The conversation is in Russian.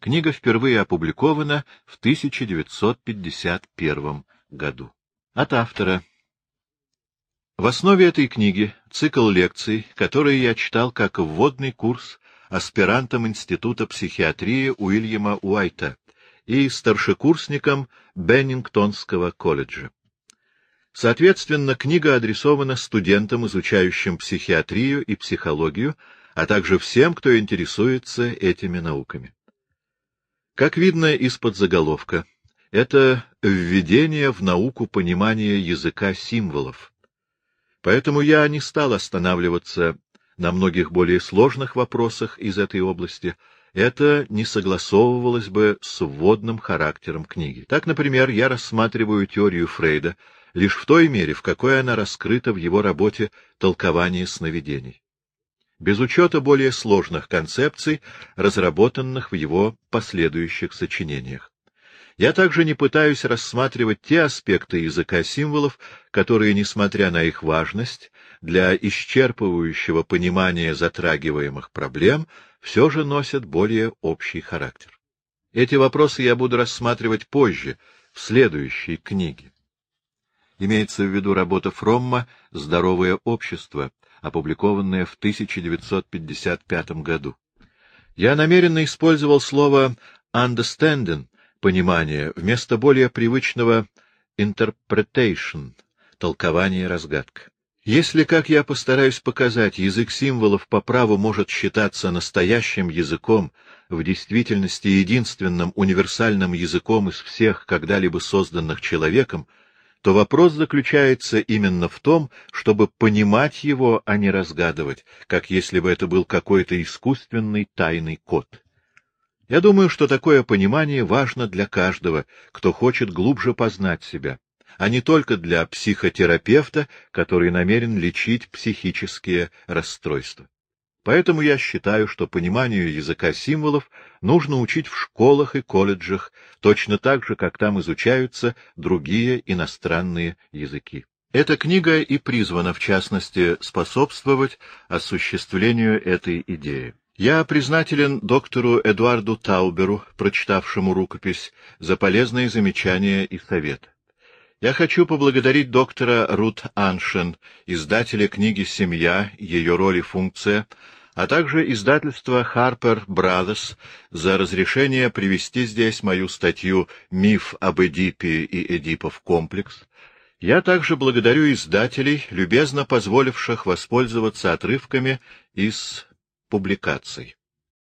Книга впервые опубликована в 1951 году. От автора. В основе этой книги цикл лекций, которые я читал как вводный курс аспирантам Института психиатрии Уильяма Уайта и старшекурсникам Беннингтонского колледжа. Соответственно, книга адресована студентам, изучающим психиатрию и психологию, а также всем, кто интересуется этими науками. Как видно из-под заголовка, это введение в науку понимания языка символов. Поэтому я не стал останавливаться на многих более сложных вопросах из этой области, это не согласовывалось бы с вводным характером книги. Так, например, я рассматриваю теорию Фрейда лишь в той мере, в какой она раскрыта в его работе «Толкование сновидений» без учета более сложных концепций, разработанных в его последующих сочинениях. Я также не пытаюсь рассматривать те аспекты языка символов, которые, несмотря на их важность, для исчерпывающего понимания затрагиваемых проблем, все же носят более общий характер. Эти вопросы я буду рассматривать позже, в следующей книге. Имеется в виду работа Фромма «Здоровое общество», опубликованная в 1955 году. Я намеренно использовал слово «understanding» — понимание вместо более привычного «interpretation» — толкование разгадка. Если, как я постараюсь показать, язык символов по праву может считаться настоящим языком, в действительности единственным универсальным языком из всех когда-либо созданных человеком, то вопрос заключается именно в том, чтобы понимать его, а не разгадывать, как если бы это был какой-то искусственный тайный код. Я думаю, что такое понимание важно для каждого, кто хочет глубже познать себя, а не только для психотерапевта, который намерен лечить психические расстройства. Поэтому я считаю, что пониманию языка символов нужно учить в школах и колледжах, точно так же, как там изучаются другие иностранные языки. Эта книга и призвана, в частности, способствовать осуществлению этой идеи. Я признателен доктору Эдуарду Тауберу, прочитавшему рукопись, за полезные замечания и советы. Я хочу поблагодарить доктора Рут Аншен, издателя книги «Семья. Ее роль и функция», а также издательство Harper Brothers за разрешение привести здесь мою статью «Миф об Эдипе и Эдипов комплекс». Я также благодарю издателей, любезно позволивших воспользоваться отрывками из публикаций.